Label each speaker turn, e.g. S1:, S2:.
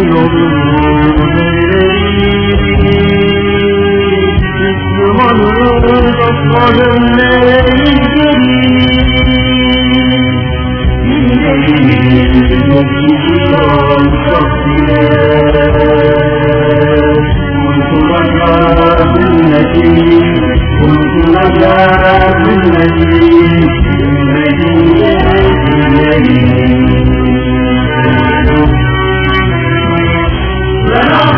S1: you.